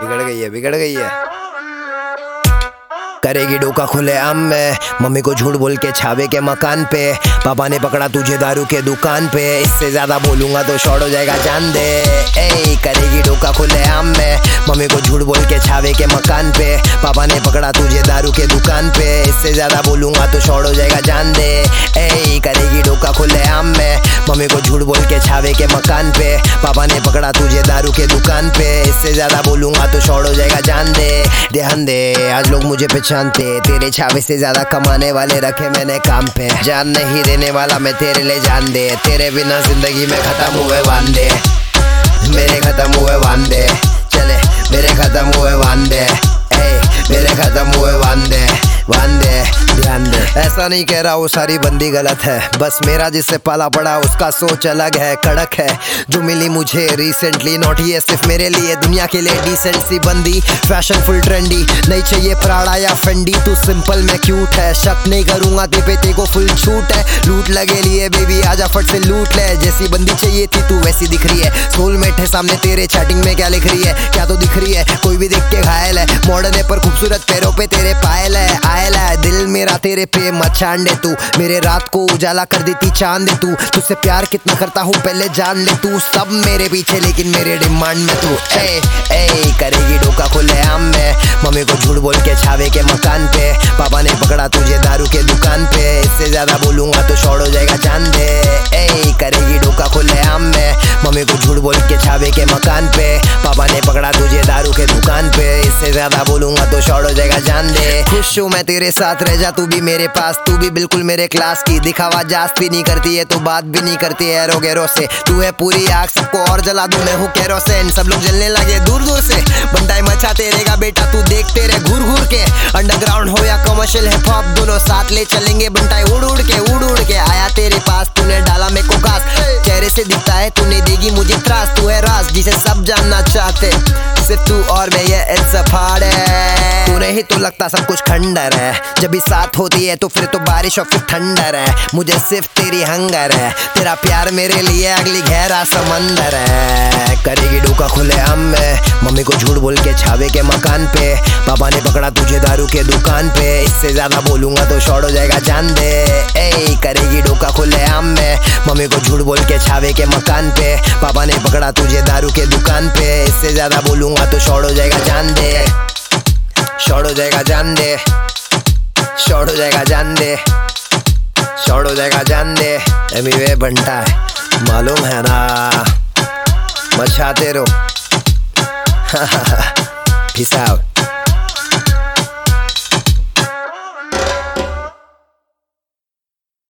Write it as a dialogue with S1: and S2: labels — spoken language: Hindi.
S1: बिगड़ गई है बिगड़ गई है करेगी डोका खुले आम में। मम्मी को झूठ बोल के छावे के मकान पे। पापा ने पकड़ा तुझे दारू के दुकान पे। इससे ज़्यादा बोलूँगा तो शॉर्ट हो जाएगा जान दे। ए करेगी डोका खुले आम में। मम्मी को झूठ बोल के छावे के मकान पे। पापा ने पकड़ा तुझे दारू के दुकान पे। इससे ज़्यादा बोलूँगा तो शॉर्ट हो जाएगा जान दे। ए करेगी डोका मम्मी को झूठ बोल के छावे के मकान पे। पापा ने पकड़ा तुझे दारू के दुकान पे। इससे ज़्यादा बोलूँगा तो शॉर्ट हो जाएगा, जान दे। ध्यान दे, आज लोग मुझे पहचानते। तेरे छावे से ज़्यादा कमाने वाले रखे मैंने काम पे। जान नहीं देने वाला मैं तेरे लिए जान दे। तेरे बिना ज़िंदगी में खत्म हुए वांदे। मेरे खत्म हुए वांदे। चले, मेरे खत्म हुए वांदे। मेरे खत्म हुए वांदे। वांदे। ध्यान ऐसा नहीं कह रहा वो सारी बंदी गलत है। बस मेरा जिससे पाला पड़ा, उसका सोच अलग है, कड़क है। जो मिली मुझे रिसेंटली नॉट ये सिर्फ़ मेरे लिए, दुनिया के लिए डिसेंट सी बंदी। फ़ैशन फुल ट्रेंडी नहीं चाहिए प्राड़ा या फेंडी तू सिंपल में क्यूट है, शक नहीं करूँगा ते पे को फुल छूट है। लूट लगे लिए बेबी आजा फट से लूट ले। जैसी बंदी चाहिए थी, तू वैसी दिख रही है। सोलमेट है सामने तेरे चैटिंग में क्या लिख रही है? क्या तो दिख रही है? कोई भी देख के घायल है। मॉडर्न है, पर खूबसूरत पैरों पे तेरे पायल है, आयल है। दिल मेरा तेरे पे मचान दे तू। मेरे रात को उजाला कर देती चाँद तू। तुझसे प्यार कितना करता हूँ, पहले जान ले तू। सब मेरे पीछे, लेकिन मेरे डिमांड में तू। ए ए, करेगी डोका खुले आम में। मम्मी को झूठ बोल के छावे के मकान पे। पापा ने पकड़ा तुझे दारू के दुकान पे। इससे ज़्यादा बोलूँगा तो शॉर्ट हो जाएगा चाँद। ए, करेगी डोका खुले आम में। मम्मी को झूठ बोल के छावे के मकान पे। पापा ने पकड़ा तुझे दारू के दुकान पे। इससे ज़्यादा बोलूँगा तो शॉर्ट हो जाएगा, जान दे। खुश हूँ मैं तेरे साथ, रह जा तू भी मेरे पास। तू भी बिल्कुल मेरे क्लास की। दिखावा जास्त भी नहीं करती है तो बात भी नहीं करती है एरो गेरो से। तू है पूरी आग, सबको और जला दू मैं हूँ केरोसिन सब लोग जलने लगे दूर दूर से। बंटाई मचाते रहेगा बेटा, तू देखते रहे घूर घूर के। अंडरग्राउंड हो या कमर्शियल हॉप दोनों साथ ले चलेंगे। के उड़ उड़ के। देगी मुझे त्रास, तू है राज जिसे सब जानना चाहते। सिर्फ़ तू और मैं, ये इट्स फाड़ है। तू नहीं तो लगता सब कुछ खंडर है। जब भी साथ होती है तो फिर तो बारिश और फिर ठंडर है। मुझे सिर्फ़ तेरी हंगर है। तेरा प्यार मेरे लिए अगली गहरा समंदर है। करेगी डूका खुले हम में। मम्मी को झूठ बोल के छावे के मकान पे। पापा ने पकड़ा तुझे दारू के दुकान पे। इससे ज़्यादा बोलूँगा तो शॉर्ट हो जाएगा जान दे। ए मम्मी को झूठ बोल के छावे के मकान पे। पापा ने पकड़ा तुझे दारू के दुकान पे। इससे ज़्यादा बोलूँगा तो शॉर्ट हो जाएगा जान दे। शॉर्ट हो जाएगा जान दे। शॉर्ट हो जाएगा जान दे। शॉर्ट हो जाएगा जान दे। एमी वे बनता है, मालूम है ना? मचाते रहो। Peace out.